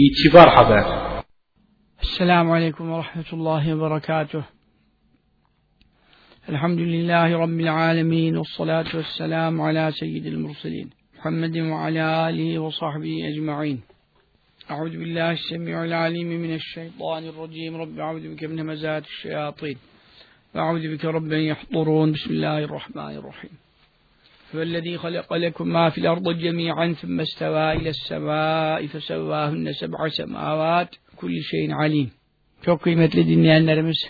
İtibar Haber Esselamu Aleyküm ve Rahmetullahi ve Berekatuh. Elhamdülillahi Rabbil Alemin ve salatu ve selamu ala seyyidil murselin. Muhammedin ve ala alihi ve sahbihi ecma'in. Euzu billahi semi'ul alim mineşşeytanirracim. Rabbi euzu bike min hemezati'ş-şeyatin. Ve euzu bike rabben yahdurun. Bismillahirrahmanirrahim. فالذي خلق لكم ما في الأرض جميعا ثم استوى إلى السماء فسواهن سبع سماوات كل şeyin alim. Çok kıymetli dinleyenlerimiz,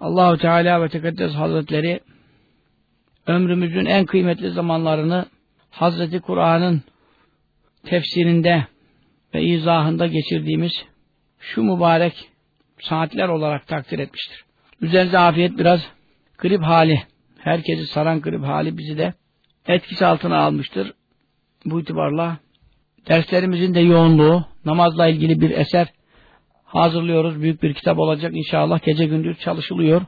Allahu Teala ve Tekaddes Hazretleri ömrümüzün en kıymetli zamanlarını Hazreti Kur'an'ın tefsirinde ve izahında geçirdiğimiz şu mübarek saatler olarak takdir etmiştir. Üzerinize afiyet biraz grip hali, herkesi saran grip hali bizi de etkisi altına almıştır. Bu itibarla derslerimizin de yoğunluğu, namazla ilgili bir eser hazırlıyoruz. Büyük bir kitap olacak inşallah. Gece gündüz çalışılıyor.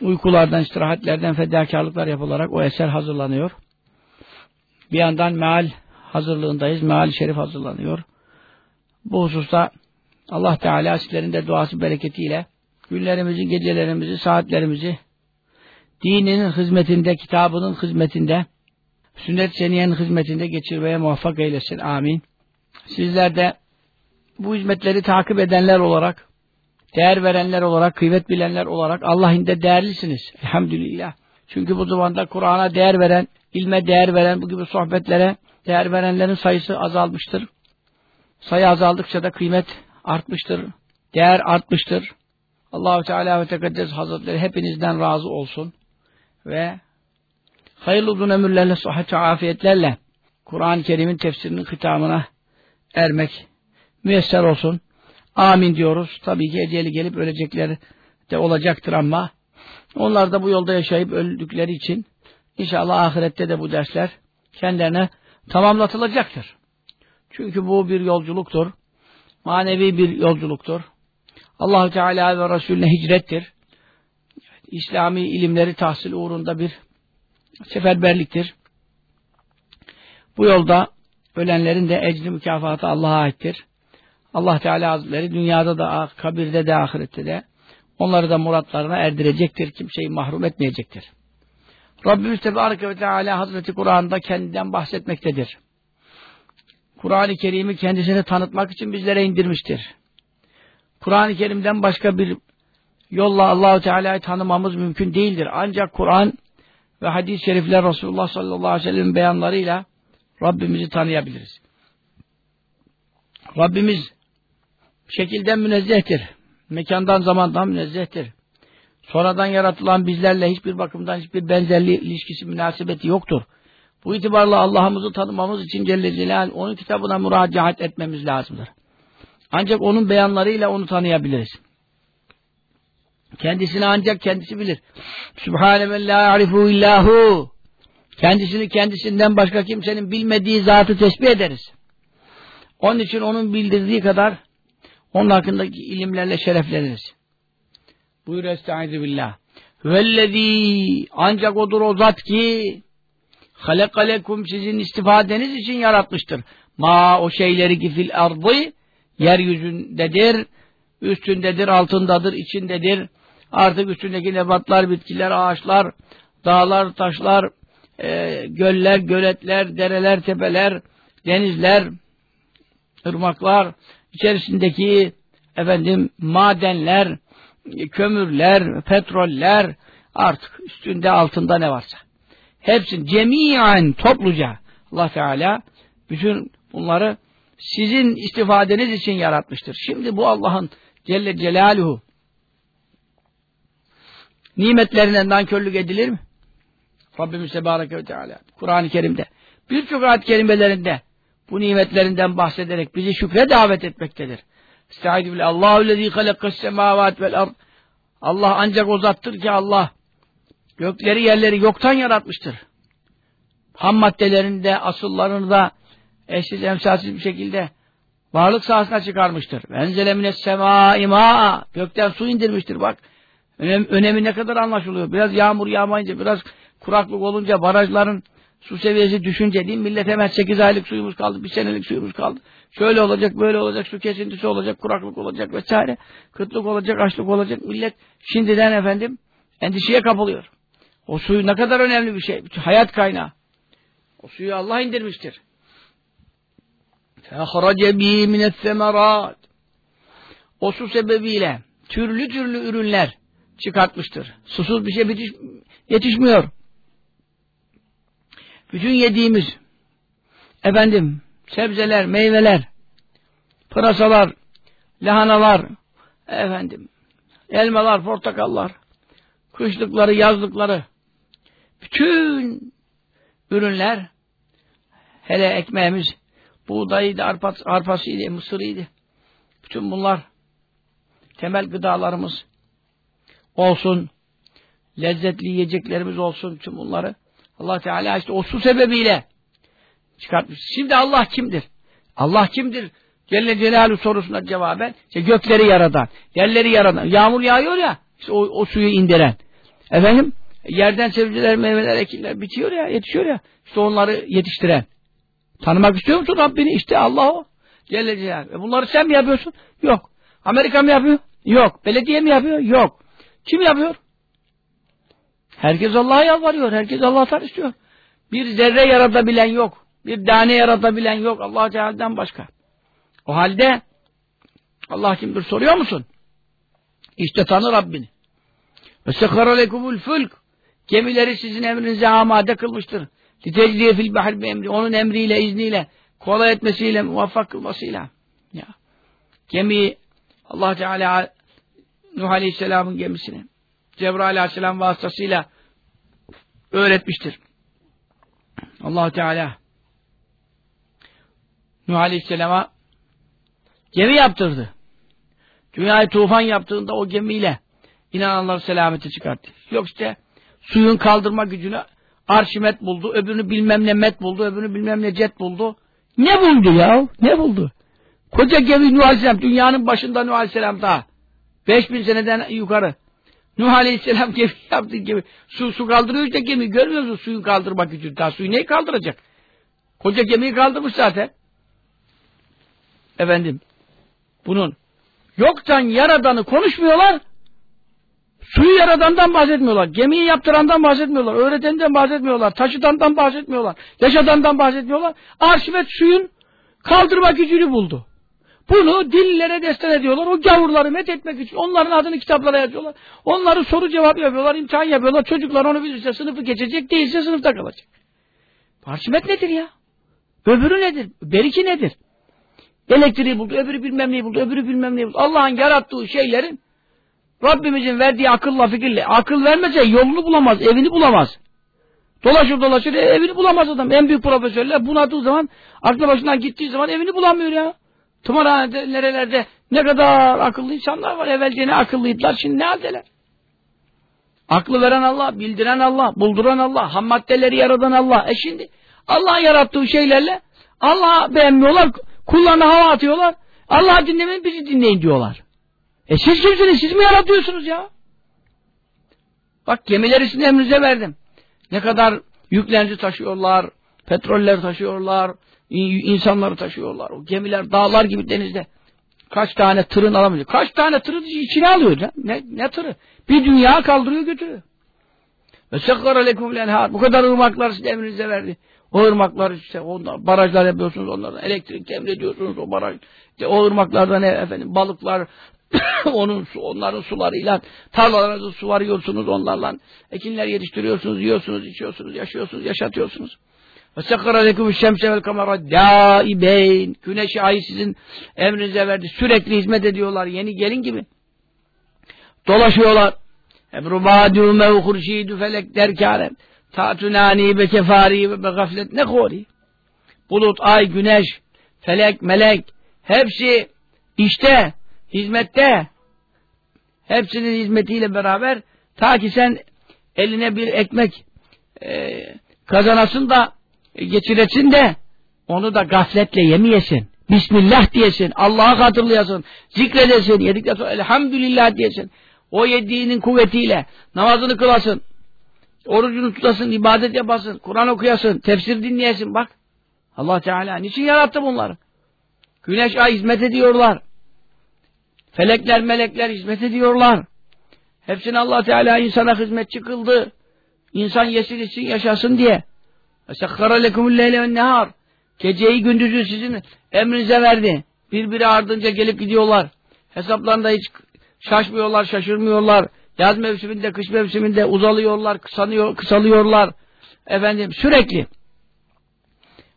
Uykulardan, istirahatlerden fedakarlıklar yapılarak o eser hazırlanıyor. Bir yandan meal hazırlığındayız. Meal şerif hazırlanıyor. Bu hususta Allah Teala sizlerin de duası bereketiyle günlerimizi, gecelerimizi, saatlerimizi dininin hizmetinde, kitabının hizmetinde sünnet seniyenin hizmetinde geçirmeye muvaffak eylesin. Amin. Sizler de bu hizmetleri takip edenler olarak, değer verenler olarak, kıymet bilenler olarak Allah'ın değerlisiniz. Elhamdülillah. Çünkü bu zamanda Kur'an'a değer veren, ilme değer veren, bu gibi sohbetlere değer verenlerin sayısı azalmıştır. Sayı azaldıkça da kıymet artmıştır. Değer artmıştır. Allahu Teala ve Tekaddes Hazretleri hepinizden razı olsun. Ve hayırlı uzun ömürlerle, sıhhat afiyetlerle Kur'an-ı Kerim'in tefsirinin hitamına ermek müyesser olsun. Amin diyoruz. Tabii ki eceli gelip ölecekler de olacaktır ama onlar da bu yolda yaşayıp öldükleri için inşallah ahirette de bu dersler kendilerine tamamlatılacaktır. Çünkü bu bir yolculuktur. Manevi bir yolculuktur. allah Teala ve Resulüne hicrettir. İslami ilimleri tahsil uğrunda bir seferberliktir. Bu yolda ölenlerin de ecri mükafatı Allah'a aittir. Allah Teala Hazretleri dünyada da, kabirde de, ahirette de onları da muratlarına erdirecektir. Kimseyi mahrum etmeyecektir. Rabbimiz Tebareke ve Teala Hazreti Kur'an'da kendinden bahsetmektedir. Kur'an-ı Kerim'i kendisini tanıtmak için bizlere indirmiştir. Kur'an-ı Kerim'den başka bir yolla Allahu Teala'yı tanımamız mümkün değildir. Ancak Kur'an ve hadis-i şerifler Resulullah sallallahu aleyhi ve sellem'in beyanlarıyla Rabbimizi tanıyabiliriz. Rabbimiz şekilden münezzehtir. Mekandan zamandan münezzehtir. Sonradan yaratılan bizlerle hiçbir bakımdan hiçbir benzerliği, ilişkisi, münasebeti yoktur. Bu itibarla Allah'ımızı tanımamız için Celle Celaluhu onun kitabına müracaat etmemiz lazımdır. Ancak onun beyanlarıyla onu tanıyabiliriz. Kendisini ancak kendisi bilir. Sübhane men la ya'rifu illahu. Kendisini kendisinden başka kimsenin bilmediği zatı tesbih ederiz. Onun için onun bildirdiği kadar onun hakkındaki ilimlerle şerefleniriz. Buyur estaizu billah. Vellezî ancak odur o zat ki halekalekum sizin istifadeniz için yaratmıştır. Ma o şeyleri ki fil ardı yeryüzündedir, üstündedir, altındadır, içindedir. Artık üstündeki nebatlar, bitkiler, ağaçlar, dağlar, taşlar, e, göller, göletler, dereler, tepeler, denizler, ırmaklar, içerisindeki efendim madenler, kömürler, petroller, artık üstünde altında ne varsa. Hepsini cemiyen topluca Allah Teala bütün bunları sizin istifadeniz için yaratmıştır. Şimdi bu Allah'ın Celle Celaluhu nimetlerinden nankörlük edilir mi? Rabbimiz Tebareke ve Teala Kur'an-ı Kerim'de birçok ayet kelimelerinde bu nimetlerinden bahsederek bizi şükre davet etmektedir. Estaizu billah. Allahu lezî halakkas semâvât vel ard. Allah ancak o zattır ki Allah gökleri yerleri yoktan yaratmıştır. Ham maddelerinde, asıllarını da eşsiz emsalsiz bir şekilde varlık sahasına çıkarmıştır. Venzele mines semâ Gökten su indirmiştir bak. Önem, önemi ne kadar anlaşılıyor. Biraz yağmur yağmayınca, biraz kuraklık olunca barajların su seviyesi düşünce değil millet hemen 8 aylık suyumuz kaldı, bir senelik suyumuz kaldı. Şöyle olacak, böyle olacak, su kesintisi olacak, kuraklık olacak vesaire. Kıtlık olacak, açlık olacak. Millet şimdiden efendim endişeye kapılıyor. O suyu ne kadar önemli bir şey. Hayat kaynağı. O suyu Allah indirmiştir. فَاَخْرَجَ بِهِ مِنَ الثَّمَرَاتِ O su sebebiyle türlü türlü ürünler çıkartmıştır. Susuz bir şey bitiş, yetişmiyor. Bütün yediğimiz efendim sebzeler, meyveler, pırasalar, lahanalar, efendim elmalar, portakallar, kışlıkları, yazlıkları bütün ürünler hele ekmeğimiz buğdayıydı, arpa, arpasıydı, mısırıydı. Bütün bunlar temel gıdalarımız olsun, lezzetli yiyeceklerimiz olsun, tüm bunları Allah Teala işte o su sebebiyle çıkartmış. Şimdi Allah kimdir? Allah kimdir? Celle Celaluhu sorusuna cevaben işte gökleri yaradan, yerleri yaradan, yağmur yağıyor ya işte o, o suyu indiren. Efendim yerden sebzeler, meyveler, ekinler bitiyor ya, yetişiyor ya. İşte onları yetiştiren. Tanımak istiyor musun Rabbini? İşte Allah o. Celle Celaluhu. E bunları sen mi yapıyorsun? Yok. Amerika mı yapıyor? Yok. Belediye mi yapıyor? Yok. Kim yapıyor? Herkes Allah'a yalvarıyor. Herkes Allah'tan istiyor. Bir zerre yaratabilen yok. Bir tane yaratabilen yok. Allah Teala'dan başka. O halde Allah kimdir soruyor musun? İşte tanı Rabbini. Ve sekhara lekumul fülk. Gemileri sizin emrinize amade kılmıştır. Litecdiye fil bahir emri. Onun emriyle, izniyle, kolay etmesiyle, muvaffak kılmasıyla. Ya. Gemiyi Allah Teala Nuh Aleyhisselam'ın gemisini Cebrail Aleyhisselam vasıtasıyla öğretmiştir. allah Teala Nuh Aleyhisselam'a gemi yaptırdı. Dünyayı tufan yaptığında o gemiyle inananları selamete çıkarttı. Yok işte suyun kaldırma gücünü arşimet buldu, öbürünü bilmem ne met buldu, öbürünü bilmem ne cet buldu. Ne buldu ya? Ne buldu? Koca gemi Nuh Aleyhisselam, dünyanın başında Nuh Aleyhisselam daha. 5000 seneden yukarı. Nuh Aleyhisselam gemi yaptı gemi. Su, su kaldırıyor işte gemi. Görmüyor musun suyu kaldırmak için? Daha suyu neyi kaldıracak? Koca gemiyi kaldırmış zaten. Efendim. Bunun yoktan yaradanı konuşmuyorlar. Suyu yaradandan bahsetmiyorlar. Gemiyi yaptırandan bahsetmiyorlar. Öğretenden bahsetmiyorlar. Taşıdandan bahsetmiyorlar. Yaşadandan bahsetmiyorlar. Arşivet suyun kaldırma gücünü buldu. Bunu dillere destan ediyorlar. O gavurları met etmek için. Onların adını kitaplara yazıyorlar. Onları soru cevap yapıyorlar, imtihan yapıyorlar. Çocuklar onu bilirse sınıfı geçecek, değilse sınıfta kalacak. Parşimet nedir ya? Öbürü nedir? Beriki nedir? Elektriği buldu, öbürü bilmem neyi buldu, öbürü bilmem neyi buldu. Allah'ın yarattığı şeylerin Rabbimizin verdiği akılla fikirle, akıl vermese yolunu bulamaz, evini bulamaz. Dolaşır dolaşır evini bulamaz adam. En büyük profesörler bunadığı zaman, aklı başından gittiği zaman evini bulamıyor ya. Tımarhanede, nerelerde ne kadar akıllı insanlar var. Evvelce ne akıllıydılar, şimdi ne haldeler? Aklı veren Allah, bildiren Allah, bulduran Allah, ham maddeleri yaradan Allah. E şimdi Allah'ın yarattığı şeylerle Allah'a beğenmiyorlar, kullarına hava atıyorlar. Allah'ı dinlemeyin, bizi dinleyin diyorlar. E siz kimsiniz? Siz mi yaratıyorsunuz ya? Bak gemileri sizin emrinize verdim. Ne kadar yüklenci taşıyorlar, petroller taşıyorlar, insanları taşıyorlar. O gemiler dağlar gibi denizde. Kaç tane tırın alamıyor. Kaç tane tırı içine alıyor. Ya. Ne, ne tırı? Bir dünya kaldırıyor götürüyor. Ve sekkara lekum lenhar. Bu kadar ırmaklar size emrinize verdi. O ırmaklar işte onlar, barajlar yapıyorsunuz onlardan. Elektrik emrediyorsunuz o baraj. İşte o ırmaklardan efendim balıklar onun su, onların sularıyla tarlalarınızı su varıyorsunuz onlarla. Ekinler yetiştiriyorsunuz, yiyorsunuz, içiyorsunuz, yaşıyorsunuz, yaşatıyorsunuz. Ve sekkara lekümü şemse vel kamera daibeyn. Güneş ayı sizin emrinize verdi. Sürekli hizmet ediyorlar. Yeni gelin gibi. Dolaşıyorlar. Ebrubâdû mev hurşîdü felek derkârem. Ta'tunâni be kefâri ve gaflet ne kori. Bulut, ay, güneş, felek, melek hepsi işte, hizmette hepsinin hizmetiyle beraber ta ki sen eline bir ekmek e, kazanasın da geçiresin de onu da gafletle yemeyesin. Bismillah diyesin. Allah'a hatırlayasın. Zikredesin. Yedikten sonra elhamdülillah diyesin. O yediğinin kuvvetiyle namazını kılasın. Orucunu tutasın, ibadet yapasın, Kur'an okuyasın, tefsir dinleyesin bak. Allah Teala niçin yarattı bunları? Güneş, ay hizmet ediyorlar. Felekler, melekler hizmet ediyorlar. Hepsini Allah Teala insana hizmetçi kıldı. İnsan yesin için yaşasın diye. Şakkara lekumul leyle ve nehar. Geceyi gündüzü sizin emrinize verdi. Birbiri ardınca gelip gidiyorlar. Hesaplarında hiç şaşmıyorlar, şaşırmıyorlar. Yaz mevsiminde, kış mevsiminde uzalıyorlar, kısanıyor, kısalıyorlar. Efendim sürekli.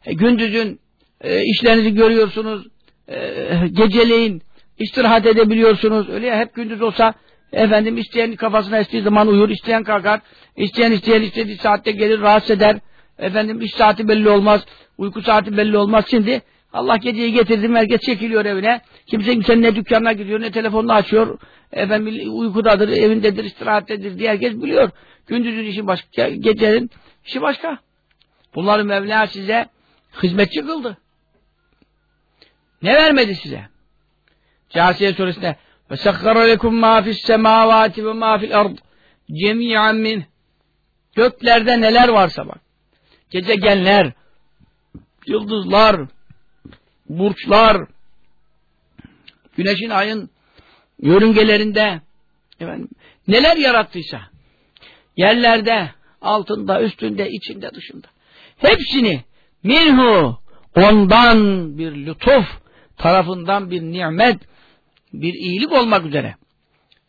E, gündüzün e, işlerinizi görüyorsunuz. E, geceleyin istirahat edebiliyorsunuz. Öyle ya hep gündüz olsa efendim isteyen kafasına estiği zaman uyur, isteyen kalkar, isteyen isteyen istediği saatte gelir rahatsız eder. Efendim iş saati belli olmaz, uyku saati belli olmaz. Şimdi Allah geceyi getirdi, herkes çekiliyor evine. Kimse kimsenin ne dükkanına gidiyor, ne telefonunu açıyor. Efendim uykudadır, evindedir, istirahattedir diye herkes biliyor. Gündüzün işi başka, gecenin işi başka. Bunları Mevla size hizmetçi kıldı. Ne vermedi size? Câsiye suresinde ve sekkara lekum mâ fis semâvâti ve mâ fil ard cemî'an min göklerde neler varsa bak. Gezegenler, yıldızlar, burçlar, güneşin ayın yörüngelerinde efendim, neler yarattıysa yerlerde, altında, üstünde, içinde, dışında hepsini minhu ondan bir lütuf tarafından bir nimet bir iyilik olmak üzere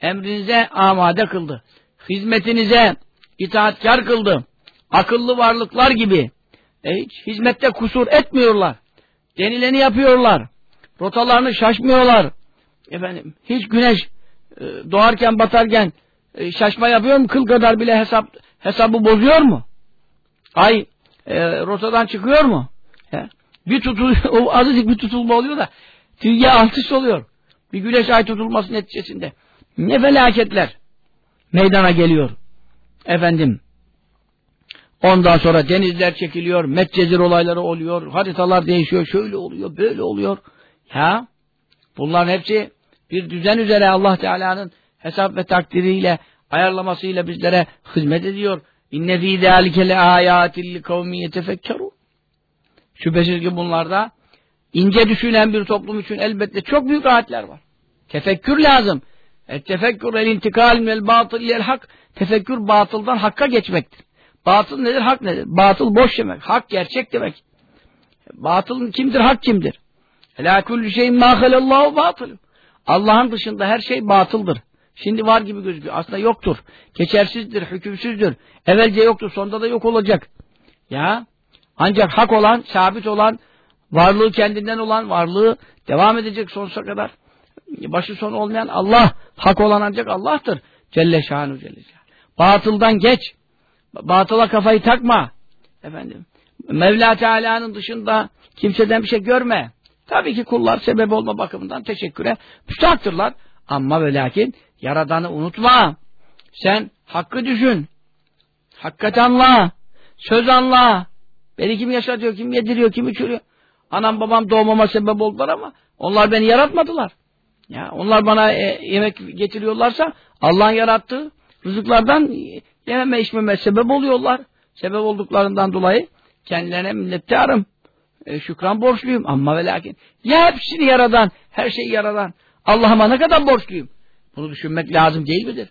emrinize amade kıldı. Hizmetinize itaatkar kıldı. Akıllı varlıklar gibi e, hiç hizmette kusur etmiyorlar. Denileni yapıyorlar. Rotalarını şaşmıyorlar. Efendim, hiç güneş e, doğarken batarken e, şaşma yapıyor mu? Kıl kadar bile hesap hesabı bozuyor mu? Ay e, rotadan çıkıyor mu? He? Bir tutul, azıcık bir tutulma oluyor da tilge artış oluyor. Bir güneş ay tutulması neticesinde. Ne felaketler meydana geliyor. Efendim. Ondan sonra denizler çekiliyor, Metcezir olayları oluyor, haritalar değişiyor, şöyle oluyor, böyle oluyor. Ya, bunların hepsi bir düzen üzere Allah Teala'nın hesap ve takdiriyle, ayarlamasıyla bizlere hizmet ediyor. İnne fî zâlike le âyâtin li kavmi. Şüphesiz ki bunlarda ince düşünen bir toplum için elbette çok büyük ayetler var. Tefekkür lazım. Et tefekkür el intikal minel batıl ilel hak. Tefekkür batıldan hakka geçmektir. Batıl nedir? Hak nedir? Batıl boş demek. Hak gerçek demek. Batıl kimdir? Hak kimdir? Elâ kullu şeyin mâ halallahu batıl. Allah'ın dışında her şey batıldır. Şimdi var gibi gözüküyor. Aslında yoktur. Geçersizdir, hükümsüzdür. Evvelce yoktur, sonunda da yok olacak. Ya ancak hak olan, sabit olan, varlığı kendinden olan, varlığı devam edecek sonsuza kadar. Başı sonu olmayan Allah, hak olan ancak Allah'tır. Celle şanu celle Batıldan geç. Batıla kafayı takma. Efendim. Mevla Teala'nın dışında kimseden bir şey görme. Tabii ki kullar sebep olma bakımından teşekküre müstahaktırlar. Ama ve lakin Yaradan'ı unutma. Sen hakkı düşün. Hakikat anla. Söz anla. Beni kim yaşatıyor, kim yediriyor, kim içiriyor. Anam babam doğmama sebep oldular ama onlar beni yaratmadılar. Ya onlar bana e, yemek getiriyorlarsa Allah'ın yarattığı rızıklardan yememe içmeme sebep oluyorlar. Sebep olduklarından dolayı kendilerine minnettarım. E, şükran borçluyum ama ve lakin ya hepsini yaradan, her şeyi yaradan Allah'ıma ne kadar borçluyum? Bunu düşünmek lazım değil midir?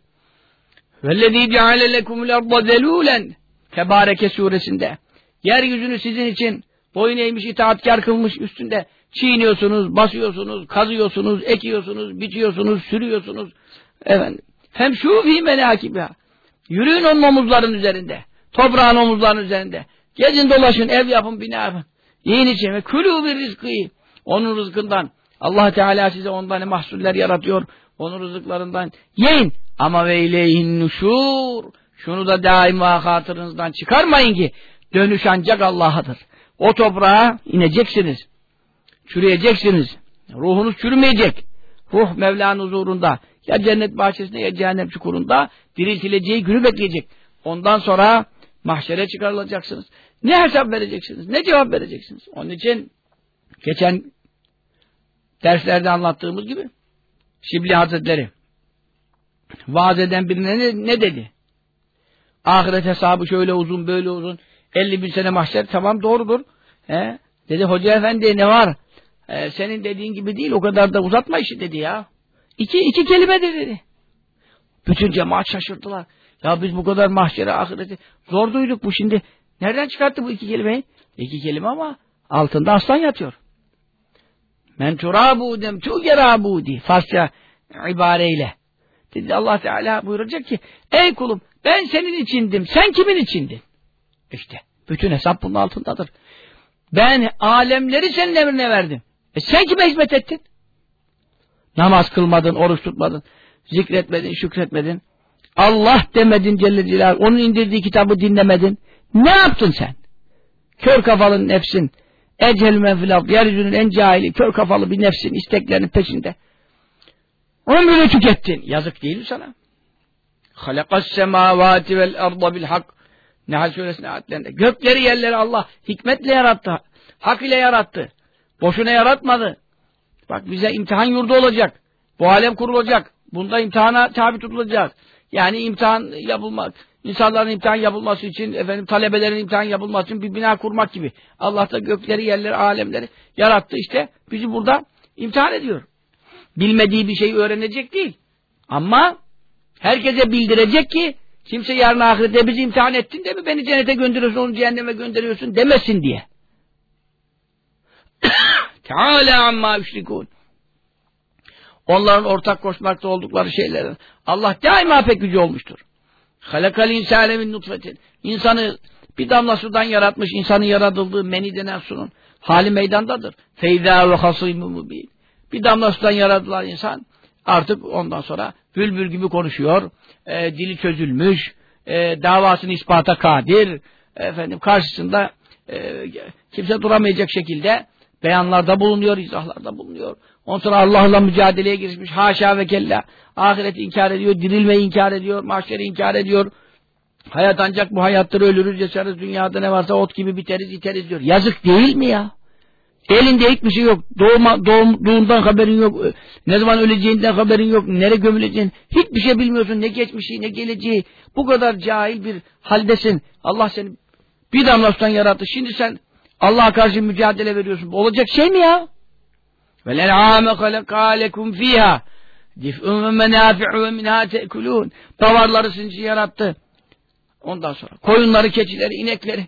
وَالَّذ۪ي جَعَلَ لَكُمُ الْاَرْضَ ذَلُولًا Tebareke suresinde yeryüzünü sizin için boyun eğmiş, itaatkar kılmış üstünde çiğniyorsunuz, basıyorsunuz, kazıyorsunuz, ekiyorsunuz, biçiyorsunuz, sürüyorsunuz. Efendim. Hem şu fi menakibiha. Yürüyün onun omuzların üzerinde. Toprağın omuzların üzerinde. Gezin dolaşın, ev yapın, bina yapın. Yiyin için ve külü bir rızkı. Onun rızkından. Allah Teala size ondan mahsuller yaratıyor. Onun rızıklarından yiyin. Ama ve ileyhin nuşur. Şunu da daima hatırınızdan çıkarmayın ki dönüş ancak Allah'adır. O toprağa ineceksiniz. Çürüyeceksiniz. Ruhunuz çürümeyecek. Ruh Mevla'nın huzurunda ya cennet bahçesinde ya cehennem çukurunda diriltileceği günü bekleyecek. Ondan sonra mahşere çıkarılacaksınız. Ne hesap vereceksiniz? Ne cevap vereceksiniz? Onun için geçen derslerde anlattığımız gibi Şibli Hazretleri vaaz eden birine ne, ne dedi? Ahiret hesabı şöyle uzun böyle uzun. 50 bin sene mahşer tamam doğrudur. He? Dedi hoca efendi ne var? Ee, senin dediğin gibi değil o kadar da uzatma işi dedi ya. İki, iki kelime de dedi. Bütün cemaat şaşırdılar. Ya biz bu kadar mahşere ahireti zor duyduk bu şimdi. Nereden çıkarttı bu iki kelimeyi? İki kelime ama altında aslan yatıyor. Men turabudem tugerabudi. Farsça ibareyle. Dedi Allah Teala buyuracak ki ey kulum ben senin içindim. Sen kimin içindin? İşte bütün hesap bunun altındadır. Ben alemleri senin emrine verdim. E sen kime hizmet ettin? Namaz kılmadın, oruç tutmadın, zikretmedin, şükretmedin. Allah demedin Celle Celaluhu. Onun indirdiği kitabı dinlemedin. Ne yaptın sen? Kör kafalı nefsin. Ecel menfilaf. Yeryüzünün en cahili, kör kafalı bir nefsin isteklerinin peşinde. Ömrünü tükettin. Yazık değil mi sana? Halakas semavati vel arda bil hak. Nehal suresinin ayetlerinde. Gökleri yerleri Allah hikmetle yarattı. Hak ile yarattı. Boşuna yaratmadı. Bak bize imtihan yurdu olacak. Bu alem kurulacak. Bunda imtihana tabi tutulacak. Yani imtihan yapılmak, insanların imtihan yapılması için, efendim talebelerin imtihan yapılması için bir bina kurmak gibi. Allah da gökleri, yerleri, alemleri yarattı işte. Bizi burada imtihan ediyor. Bilmediği bir şeyi öğrenecek değil. Ama herkese bildirecek ki kimse yarın ahirette bizi imtihan ettin de mi beni cennete gönderiyorsun, onu cehenneme gönderiyorsun demesin diye. Teala amma üşrikûn. Onların ortak koşmakta oldukları şeylerin Allah daima pek gücü olmuştur. Halakal insâne min nutfetin. İnsanı bir damla sudan yaratmış, insanın yaratıldığı meni denen sunun hali meydandadır. Feyzâ ve hasîmû mubîn. Bir damla sudan yaratılan insan artık ondan sonra bülbül gibi konuşuyor, e, dili çözülmüş, e, davasını ispata kadir, efendim karşısında e, kimse duramayacak şekilde beyanlarda bulunuyor, izahlarda bulunuyor. Ondan sonra Allah'la mücadeleye girişmiş. Haşa ve kella. Ahireti inkar ediyor, dirilmeyi inkar ediyor, mahşeri inkar ediyor. Hayat ancak bu hayattır, ölürüz, yaşarız, dünyada ne varsa ot gibi biteriz, iteriz diyor. Yazık değil mi ya? Elinde hiçbir şey yok. Doğma, doğumdan haberin yok. Ne zaman öleceğinden haberin yok. Nereye gömüleceğin. Hiçbir şey bilmiyorsun. Ne geçmişi ne geleceği. Bu kadar cahil bir haldesin. Allah seni bir damla sudan yarattı. Şimdi sen Allah'a karşı mücadele veriyorsun. Olacak şey mi ya? وَلَلْعَامَ خَلَقَا لَكُمْ ف۪يهَا دِفْءٌ وَمَنَافِعُ وَمِنْهَا تَأْكُلُونَ Davarları sizin için yarattı. Ondan sonra koyunları, keçileri, inekleri,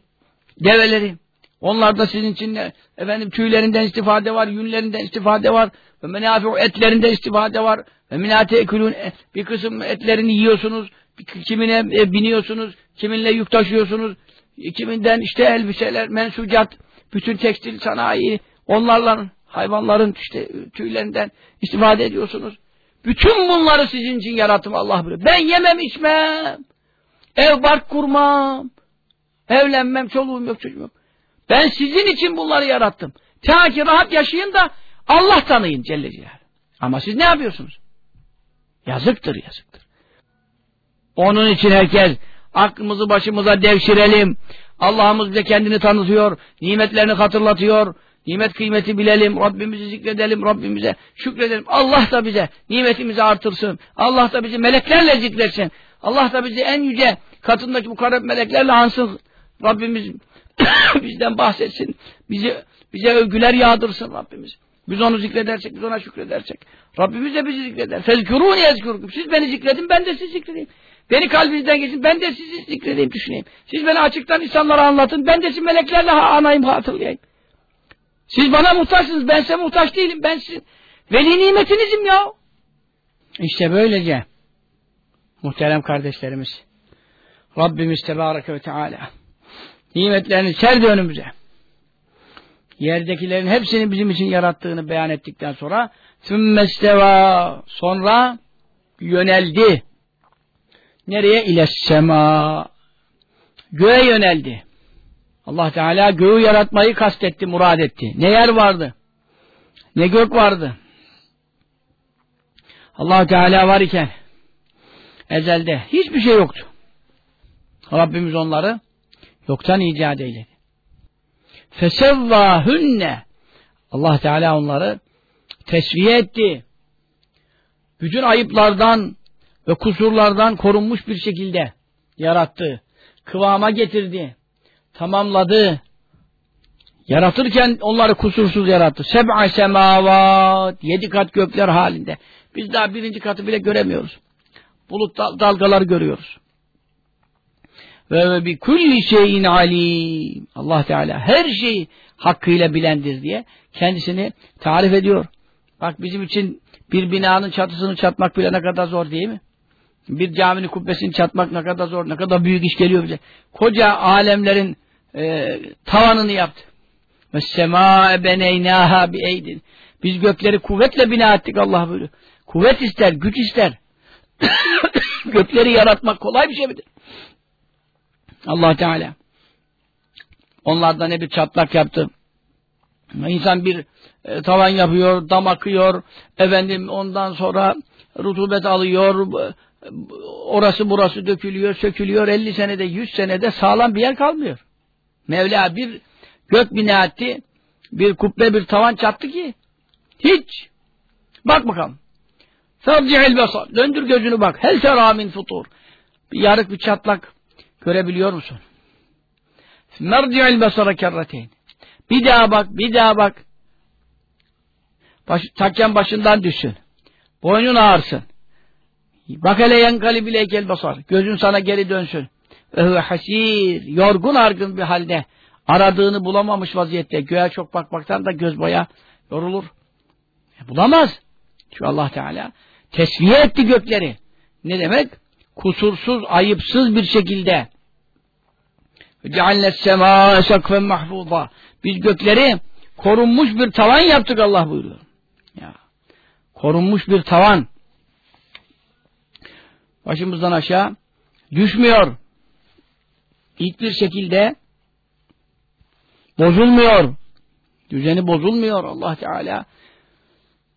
develeri. Onlar da sizin için ne? Efendim tüylerinden istifade var, yünlerinden istifade var. Ve menafi'u etlerinden istifade var. Ve minate ekulun bir kısım etlerini yiyorsunuz. Kimine e, biniyorsunuz, kiminle yük taşıyorsunuz. Kiminden işte elbiseler, mensucat, bütün tekstil sanayi, onlarla hayvanların işte tüylerinden istifade ediyorsunuz. Bütün bunları sizin için yarattım Allah bilir. Ben yemem içmem. Ev bark kurmam. Evlenmem, çoluğum yok, çocuğum yok. Ben sizin için bunları yarattım. Ta ki rahat yaşayın da Allah tanıyın Celle Celaluhu. Ama siz ne yapıyorsunuz? Yazıktır, yazıktır. Onun için herkes aklımızı başımıza devşirelim. Allah'ımız bize kendini tanıtıyor, nimetlerini hatırlatıyor. Nimet kıymeti bilelim, Rabbimizi zikredelim, Rabbimize şükredelim. Allah da bize nimetimizi artırsın. Allah da bizi meleklerle zikretsin. Allah da bizi en yüce katındaki bu karab meleklerle ansın. Rabbimiz bizden bahsetsin. Bizi, bize övgüler yağdırsın Rabbimiz. Biz onu zikredersek, biz ona şükredersek. Rabbimiz de bizi zikreder. Fezkurûni yezkurkum. Siz beni zikredin, ben de sizi zikredeyim. Beni kalbinizden geçin, ben de sizi zikredeyim, düşüneyim. Siz beni açıktan insanlara anlatın, ben de sizi meleklerle anayım, hatırlayayım. Siz bana muhtaçsınız, ben size muhtaç değilim. Ben sizin veli nimetinizim ya. İşte böylece muhterem kardeşlerimiz Rabbimiz Tebareke ve Teala nimetlerini serdi önümüze. Yerdekilerin hepsini bizim için yarattığını beyan ettikten sonra sümmesteva sonra yöneldi. Nereye? İlessema. Göğe yöneldi. Allah Teala göğü yaratmayı kastetti, murad etti. Ne yer vardı? Ne gök vardı? Allah Teala var iken ezelde hiçbir şey yoktu. Rabbimiz onları yoktan icat eyledi. Fesevvâhünne Allah Teala onları tesviye etti. Bütün ayıplardan ve kusurlardan korunmuş bir şekilde yarattı. Kıvama getirdi. Tamamladı. Yaratırken onları kusursuz yarattı. Seb'a semavat. Yedi kat gökler halinde. Biz daha birinci katı bile göremiyoruz. Bulut dalgaları görüyoruz. Ve bir kulli şeyin alim. Allah Teala her şeyi hakkıyla bilendir diye kendisini tarif ediyor. Bak bizim için bir binanın çatısını çatmak bile ne kadar zor değil mi? Bir caminin kubbesini çatmak ne kadar zor, ne kadar büyük iş geliyor bize. Koca alemlerin e, tavanını yaptı. Ve semâe beneynâhâ bi eydin. Biz gökleri kuvvetle bina ettik Allah buyuruyor. Kuvvet ister, güç ister. gökleri yaratmak kolay bir şey midir? Allah Teala. Onlardan ne bir çatlak yaptı. İnsan bir e, tavan yapıyor, dam akıyor, efendim ondan sonra rutubet alıyor, orası burası dökülüyor, sökülüyor, 50 senede, 100 senede sağlam bir yer kalmıyor. Mevla bir gök bina etti, bir kubbe bir tavan çattı ki, hiç. Bak bakalım. Ferci'il basar. Döndür gözünü bak. Hel teramin futur. Bir yarık bir çatlak görebiliyor musun? Merci'il basara kerrateyn. Bir daha bak, bir daha bak. Baş, takken başından düşsün. Boynun ağırsın. Bak hele yenkali bile gel basar. Gözün sana geri dönsün. Ve hasir. Yorgun argın bir halde. Aradığını bulamamış vaziyette. Göğe çok bakmaktan da göz boya yorulur. E, bulamaz. Çünkü Allah Teala tesviye etti gökleri. Ne demek? Kusursuz, ayıpsız bir şekilde. Cealnes semâ sakfen mahfûzâ. Biz gökleri korunmuş bir tavan yaptık Allah buyuruyor. Ya. Korunmuş bir tavan. Başımızdan aşağı düşmüyor. Hiçbir şekilde bozulmuyor. Düzeni bozulmuyor Allah Teala.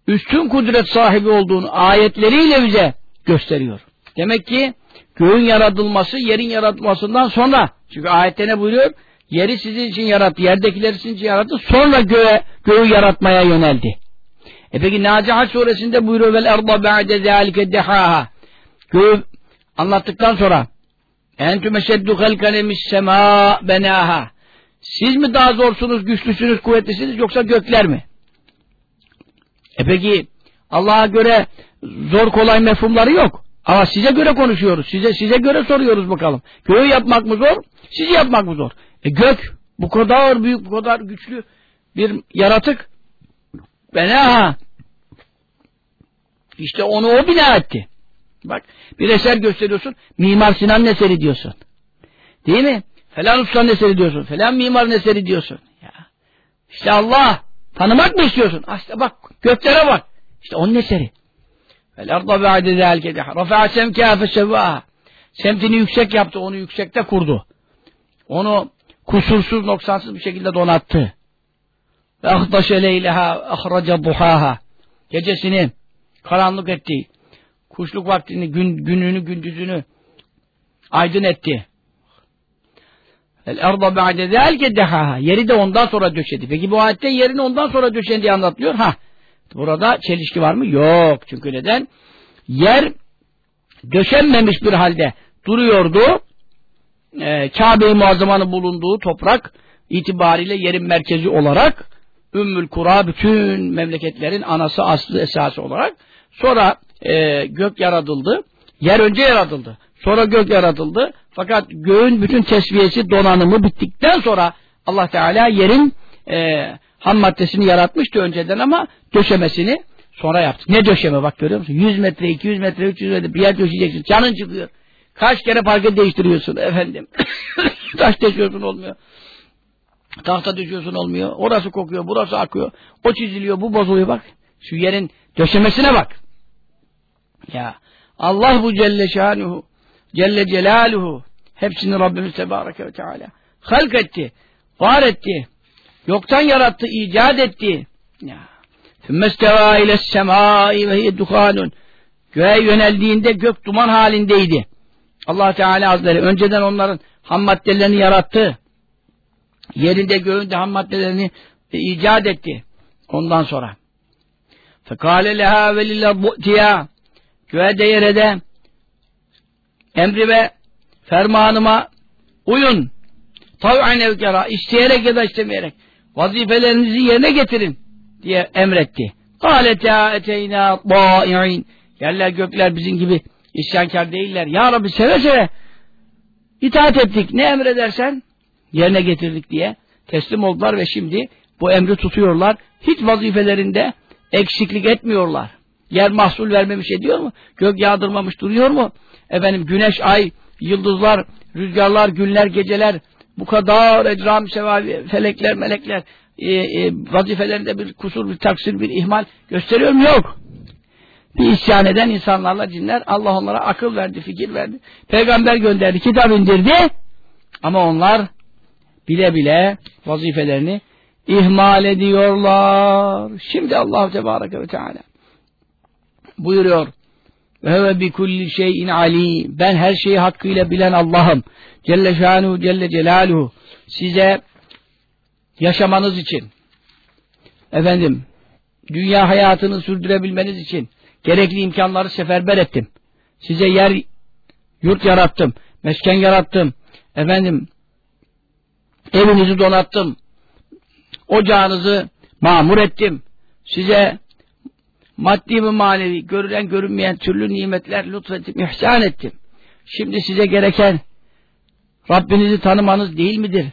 Üstün kudret sahibi olduğunu ayetleriyle bize gösteriyor. Demek ki göğün yaratılması yerin yaratılmasından sonra çünkü ayette ne buyuruyor? Yeri sizin için yarattı, yerdekileri sizin için yarattı. Sonra göğe, göğü yaratmaya yöneldi. E peki Nazihat suresinde buyuruyor vel erda ba'de zâlike dehaha. Göğü anlattıktan sonra entüme şeddu halkanemis semâ benâha. Siz mi daha zorsunuz, güçlüsünüz, kuvvetlisiniz yoksa gökler mi? E peki Allah'a göre zor kolay mefhumları yok. Ama size göre konuşuyoruz. Size size göre soruyoruz bakalım. Göğü yapmak mı zor? Sizi yapmak mı zor? E gök bu kadar büyük, bu kadar güçlü bir yaratık. Bena. İşte onu o bina etti. Bak bir eser gösteriyorsun. Mimar Sinan eseri diyorsun. Değil mi? Falan ustanın eseri diyorsun. Falan mimarın eseri diyorsun. Ya. İşte Allah. Tanımak mı istiyorsun? Ah işte bak göklere bak. İşte onun eseri. Vel arda ba'de deha. Rafa'a semkâ fesevvâha. Semtini yüksek yaptı. Onu yüksekte kurdu. Onu kusursuz noksansız bir şekilde donattı. Ve ahdaşe leyleha ahraca duhaha. Gecesini karanlık etti. Kuşluk vaktini, gün, gününü, gündüzünü aydın etti. El erda ba'de zelke dehaha. Yeri de ondan sonra döşedi. Peki bu ayette yerini ondan sonra döşendiği anlatılıyor. Ha. Burada çelişki var mı? Yok. Çünkü neden? Yer döşenmemiş bir halde duruyordu. Ee, Kabe-i Muazzama'nın bulunduğu toprak itibariyle yerin merkezi olarak Ümmül Kura bütün memleketlerin anası, aslı, esası olarak sonra e, gök yaratıldı. Yer önce yaratıldı. Sonra gök yaratıldı. Fakat göğün bütün tesviyesi, donanımı bittikten sonra Allah Teala yerin e, ham maddesini yaratmıştı önceden ama döşemesini sonra yaptı. Ne döşeme bak görüyor musun? 100 metre, 200 metre, 300 metre bir yer döşeyeceksin. Canın çıkıyor. Kaç kere parke değiştiriyorsun efendim. Taş döşüyorsun olmuyor. Tahta düşüyorsun olmuyor. Orası kokuyor, burası akıyor. O çiziliyor, bu bozuluyor bak. Şu yerin döşemesine bak. Ya Allah bu Celle Şanuhu, Celle Celaluhu hepsini Rabbimiz Tebareke ve Teala halk etti, var etti. Yoktan yarattı, icat etti. Ya. Fümmestevâ ile semâi ve hiye duhanun. Göğe yöneldiğinde gök duman halindeydi. Allah Teala Hazretleri önceden onların ham maddelerini yarattı. Yerinde göğünde ham maddelerini e, icat etti. Ondan sonra. Fekale leha ve lillebbu'tiya göğe de yere de emri ve fermanıma uyun. Tav'an evkera isteyerek ya da istemeyerek vazifelerinizi yerine getirin diye emretti. Kâlete eteyna dâ'i'in Yerler gökler bizim gibi isyankar değiller. Ya Rabbi seve seve itaat ettik. Ne emredersen yerine getirdik diye teslim oldular ve şimdi bu emri tutuyorlar. Hiç vazifelerinde eksiklik etmiyorlar. Yer mahsul vermemiş ediyor mu? Gök yağdırmamış duruyor mu? Efendim güneş, ay, yıldızlar, rüzgarlar, günler, geceler bu kadar ecram, sevavi, felekler, melekler e, e, vazifelerinde bir kusur, bir taksir, bir ihmal gösteriyor mu? Yok. Bir isyan eden insanlarla cinler Allah onlara akıl verdi, fikir verdi. Peygamber gönderdi, kitap indirdi. Ama onlar bile bile vazifelerini ihmal ediyorlar. Şimdi Allah Tebareke ve Teala buyuruyor. Ve bi kulli şeyin ali. Ben her şeyi hakkıyla bilen Allah'ım. Celle şanu celle celaluhu. Size yaşamanız için efendim dünya hayatını sürdürebilmeniz için gerekli imkanları seferber ettim. Size yer yurt yarattım. Mesken yarattım. Efendim evinizi donattım. Ocağınızı mamur ettim. Size maddi ve manevi, görülen görünmeyen türlü nimetler lütfettim, ihsan ettim. Şimdi size gereken Rabbinizi tanımanız değil midir?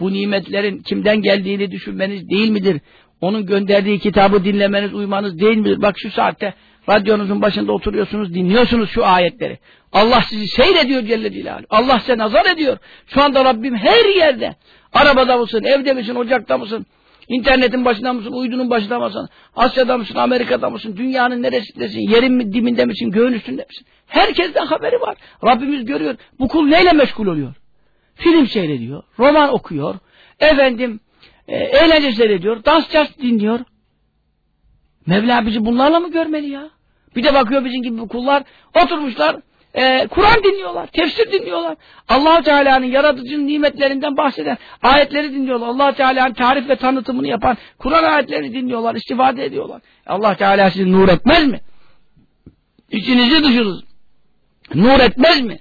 Bu nimetlerin kimden geldiğini düşünmeniz değil midir? Onun gönderdiği kitabı dinlemeniz, uymanız değil midir? Bak şu saatte radyonuzun başında oturuyorsunuz, dinliyorsunuz şu ayetleri. Allah sizi seyrediyor Celle Celaluhu. Allah size nazar ediyor. Şu anda Rabbim her yerde. Arabada mısın, evde misin, ocakta mısın? İnternetin başında mısın, uydunun başında mısın, Asya'da mısın, Amerika'da mısın, dünyanın neresindesin, yerin mi, dibinde misin, göğün üstünde misin? Herkesten haberi var. Rabbimiz görüyor. Bu kul neyle meşgul oluyor? Film seyrediyor, roman okuyor, efendim, e, eğlence seyrediyor, dans cas dinliyor. Mevla bizi bunlarla mı görmeli ya? Bir de bakıyor bizim gibi bu kullar oturmuşlar, e, Kur'an dinliyorlar, tefsir dinliyorlar. allah Teala'nın yaratıcının nimetlerinden bahseden ayetleri dinliyorlar. allah Teala'nın tarif ve tanıtımını yapan Kur'an ayetlerini dinliyorlar, istifade ediyorlar. Allah Teala sizi nur etmez mi? İçinizi dışınız nur etmez mi?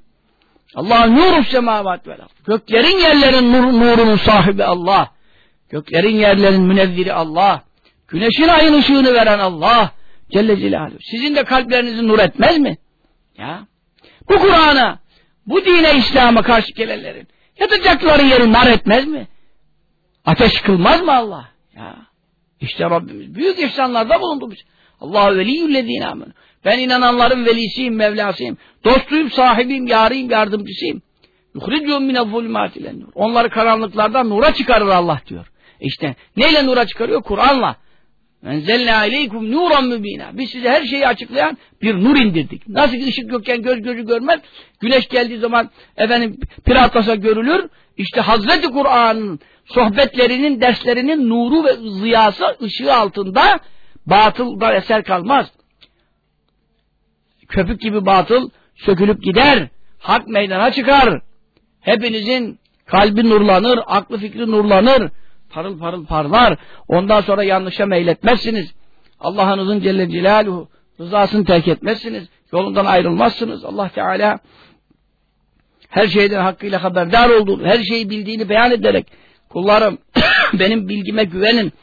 Allah nuru semavat vel Göklerin yerlerin nur, nurunun sahibi Allah. Göklerin yerlerin münevviri Allah. Güneşin ayın ışığını veren Allah. Celle Celaluhu. Sizin de kalplerinizi nur etmez mi? Ya. Bu Kur'an'a, bu dine İslam'a karşı gelenlerin yatacakları yeri nar etmez mi? Ateş kılmaz mı Allah? Ya. İşte Rabbimiz büyük ihsanlarda bulundu biz. Allahu veliyyüllezine amen. Ben inananların velisiyim, mevlasıyım. Dostuyum, sahibiyim, yarıyım, yardımcısıyım. Yuhricum mine zulümatilen nur. Onları karanlıklardan nura çıkarır Allah diyor. İşte neyle nura çıkarıyor? Kur'an'la. Enzelne aleykum nuran mübina. Biz size her şeyi açıklayan bir nur indirdik. Nasıl ki ışık yokken göz gözü görmez. Güneş geldiği zaman efendim piratlasa görülür. İşte Hazreti Kur'an'ın sohbetlerinin, derslerinin nuru ve ziyası ışığı altında batılda eser kalmaz. Köpük gibi batıl sökülüp gider. Hak meydana çıkar. Hepinizin kalbi nurlanır, aklı fikri nurlanır. Parıl parıl parlar. Ondan sonra yanlışa meyletmezsiniz. Allah'ınızın Celle Celaluhu rızasını terk etmezsiniz. Yolundan ayrılmazsınız. Allah Teala her şeyden hakkıyla haberdar olduğunu, her şeyi bildiğini beyan ederek kullarım benim bilgime güvenin.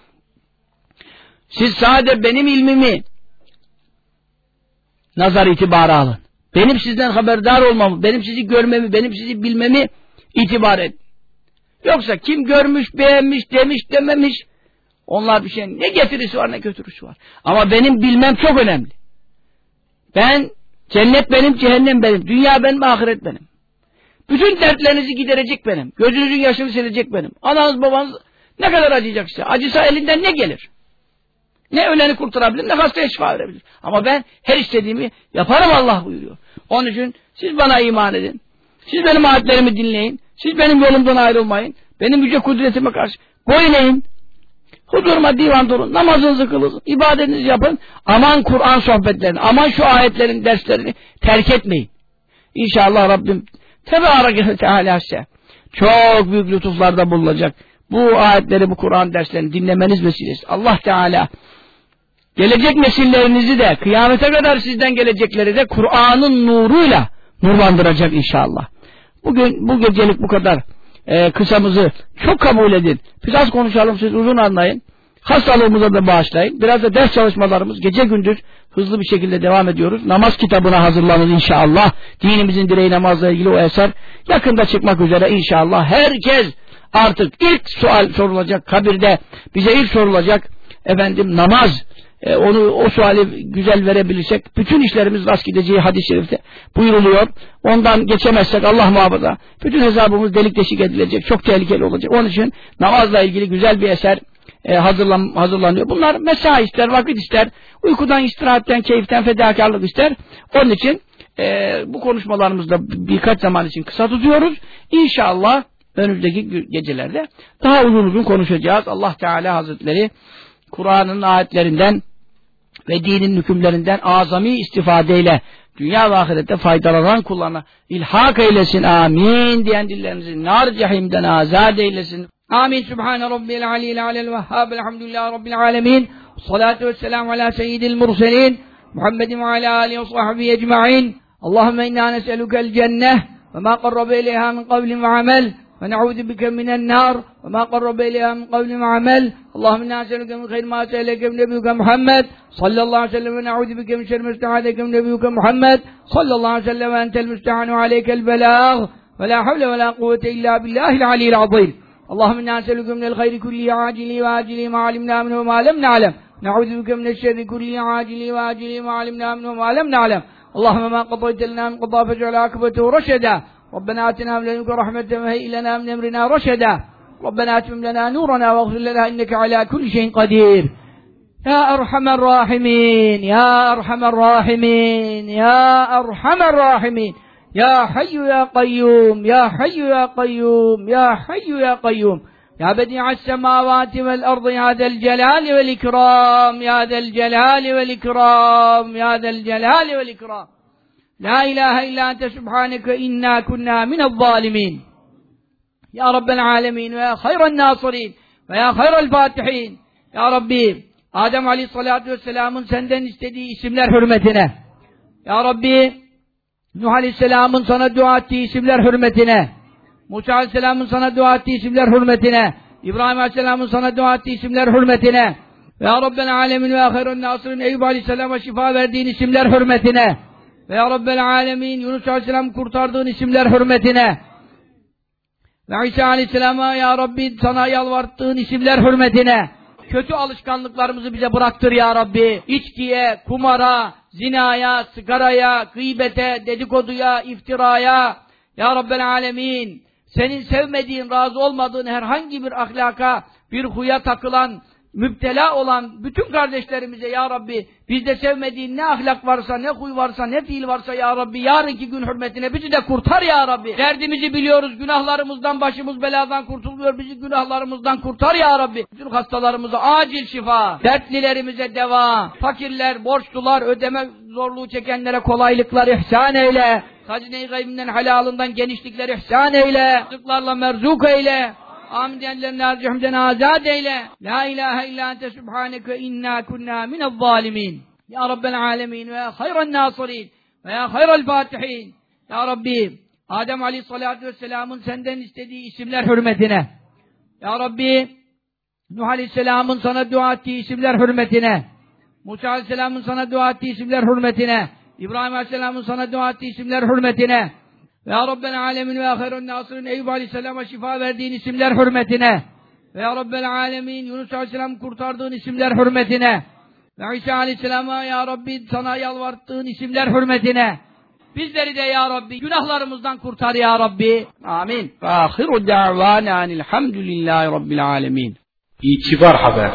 Siz sadece benim ilmimi nazar itibara alın. Benim sizden haberdar olmamı, benim sizi görmemi, benim sizi bilmemi itibar et. Yoksa kim görmüş, beğenmiş, demiş, dememiş onlar bir şey ne getirisi var ne götürüsü var. Ama benim bilmem çok önemli. Ben cennet benim, cehennem benim, dünya benim, ahiret benim. Bütün dertlerinizi giderecek benim. Gözünüzün yaşını silecek benim. Ananız babanız ne kadar acıyacak size. Acısa elinden ne gelir? Ne öleni kurtarabilir ne hastaya şifa verebilir. Ama ben her istediğimi yaparım Allah buyuruyor. Onun için siz bana iman edin. Siz benim ayetlerimi dinleyin. Siz benim yolumdan ayrılmayın. Benim yüce kudretime karşı boyun eğin. Huzuruma divan durun. Namazınızı kılın. ibadetinizi yapın. Aman Kur'an sohbetlerini, aman şu ayetlerin derslerini terk etmeyin. İnşallah Rabbim Tebareke Teala çok büyük lütuflarda bulunacak. Bu ayetleri, bu Kur'an derslerini dinlemeniz vesilesi. Allah Teala gelecek nesillerinizi de kıyamete kadar sizden gelecekleri de Kur'an'ın nuruyla nurlandıracak inşallah. Bugün bu gecelik bu kadar e, kısamızı çok kabul edin. Biraz konuşalım siz uzun anlayın. Hastalığımıza da bağışlayın. Biraz da ders çalışmalarımız gece gündüz hızlı bir şekilde devam ediyoruz. Namaz kitabına hazırlanın inşallah. Dinimizin direği namazla ilgili o eser yakında çıkmak üzere inşallah. Herkes artık ilk sual sorulacak kabirde bize ilk sorulacak efendim namaz e, onu o suali güzel verebilirsek bütün işlerimiz rast gideceği hadis-i şerifte buyuruluyor. Ondan geçemezsek Allah muhafaza bütün hesabımız delik deşik edilecek. Çok tehlikeli olacak. Onun için namazla ilgili güzel bir eser e, hazırlan, hazırlanıyor. Bunlar mesai ister, vakit ister, uykudan, istirahatten, keyiften, fedakarlık ister. Onun için e, bu konuşmalarımızda birkaç zaman için kısa tutuyoruz. İnşallah önümüzdeki gecelerde daha uzun uzun konuşacağız. Allah Teala Hazretleri Kur'an'ın ayetlerinden ve dinin hükümlerinden azami istifadeyle dünya ve ahirette faydalanan kullarına ilhak eylesin amin diyen dillerimizi nar cehimden azad eylesin. Amin. Sübhane Rabbil Aliyyil Alel Vehhab. Elhamdülillahi Rabbil Alemin. Salatu vesselamu ala seyyidil murselin. Muhammedin ve ala alihi ve sahbihi ecma'in. Allahümme inna nes'elukel cenneh ve ma qarrabe ileyha min kavlin ve amel. ونعوذ بك من النار وما قرب إليها من قول وعمل اللهم إنا نسألك من خير ما سألك من نبيك محمد. صلى الله عليه وسلم ونعوذ بك من شر ما استعاذك من نبيك محمد. صلى الله عليه وسلم وأنت المستعان عليك البلاغ. ولا حول ولا قوة إلا بالله العلي العظيم. اللهم إنا نسألك من الخير كله عاجله وآجله ما علمنا منه وما لم نعلم. نعوذ بك من الشر كله عاجله وآجله ما علمنا منه وما لم نعلم. اللهم ما قضيت لنا من قضاء فاجعل عاقبته رشدا. ربنا آتنا من لدنك رحمة وهيئ لنا من أمرنا رشدا. ربنا أتمم لنا نورنا واغفر لنا إنك على كل شيء قدير. يا أرحم الراحمين يا أرحم الراحمين يا أرحم الراحمين. يا حي يا قيوم يا حي يا قيوم يا حي يا قيوم. يا بديع السماوات والأرض يا ذا الجلال والإكرام يا ذا الجلال والإكرام يا ذا الجلال والإكرام. La ilahe illa ente subhaneke inna kunna minel zalimin. Ya Rabbel alemin ve ya hayran nasirin ve ya hayral fatihin. Ya Rabbi Adem aleyhissalatü vesselamın senden istediği isimler hürmetine. Ya Rabbi Nuh aleyhisselamın sana dua ettiği isimler hürmetine. Musa aleyhisselamın sana dua ettiği isimler hürmetine. İbrahim aleyhisselamın sana dua ettiği isimler hürmetine. Ya Rabbel alemin ve ya hayran nasirin Eyüp aleyhisselama şifa verdiğin isimler hürmetine ve Ya Rabbel Alemin Yunus Aleyhisselam kurtardığın isimler hürmetine. Ve İsa Aleyhisselam'a Ya Rabbi sana yalvarttığın isimler hürmetine. Kötü alışkanlıklarımızı bize bıraktır Ya Rabbi. İçkiye, kumara, zinaya, sigaraya, gıybete, dedikoduya, iftiraya. Ya Rabbel Alemin senin sevmediğin, razı olmadığın herhangi bir ahlaka, bir huya takılan müptela olan bütün kardeşlerimize ya Rabbi bizde sevmediğin ne ahlak varsa, ne huy varsa, ne fiil varsa ya Rabbi yarınki gün hürmetine bizi de kurtar ya Rabbi. Derdimizi biliyoruz, günahlarımızdan başımız beladan kurtuluyor, bizi günahlarımızdan kurtar ya Rabbi. Bütün hastalarımıza acil şifa, dertlilerimize deva, fakirler, borçlular, ödeme zorluğu çekenlere kolaylıklar ihsan eyle. Hazine-i gaybinden helalından genişlikler ihsan eyle. Rızıklarla merzuk eyle. Amin diyenlerini harcımden azad eyle. La ilahe illa ente subhaneke inna kunna minel zalimin. Ya Rabbel alemin ve hayran nasirin ve hayral fatihin. Ya Rabbi Adem aleyhissalatü vesselamın senden istediği isimler hürmetine. Ya Rabbi Nuh aleyhisselamın sana dua ettiği isimler hürmetine. Musa aleyhisselamın sana dua ettiği isimler hürmetine. İbrahim aleyhisselamın sana dua ettiği isimler hürmetine. Ve Ya Rabbel Alemin ve Ahiren Nasır'ın Eyüp Aleyhisselam'a şifa verdiğin isimler hürmetine ve Ya Rabbel Alemin Yunus Aleyhisselam kurtardığın isimler hürmetine ve İsa Aleyhisselam'a Ya Rabbi sana yalvarttığın isimler hürmetine bizleri de Ya Rabbi günahlarımızdan kurtar Ya Rabbi. Amin. Ve ahiru da'vana enilhamdülillahi Rabbil Alemin. İtibar Haber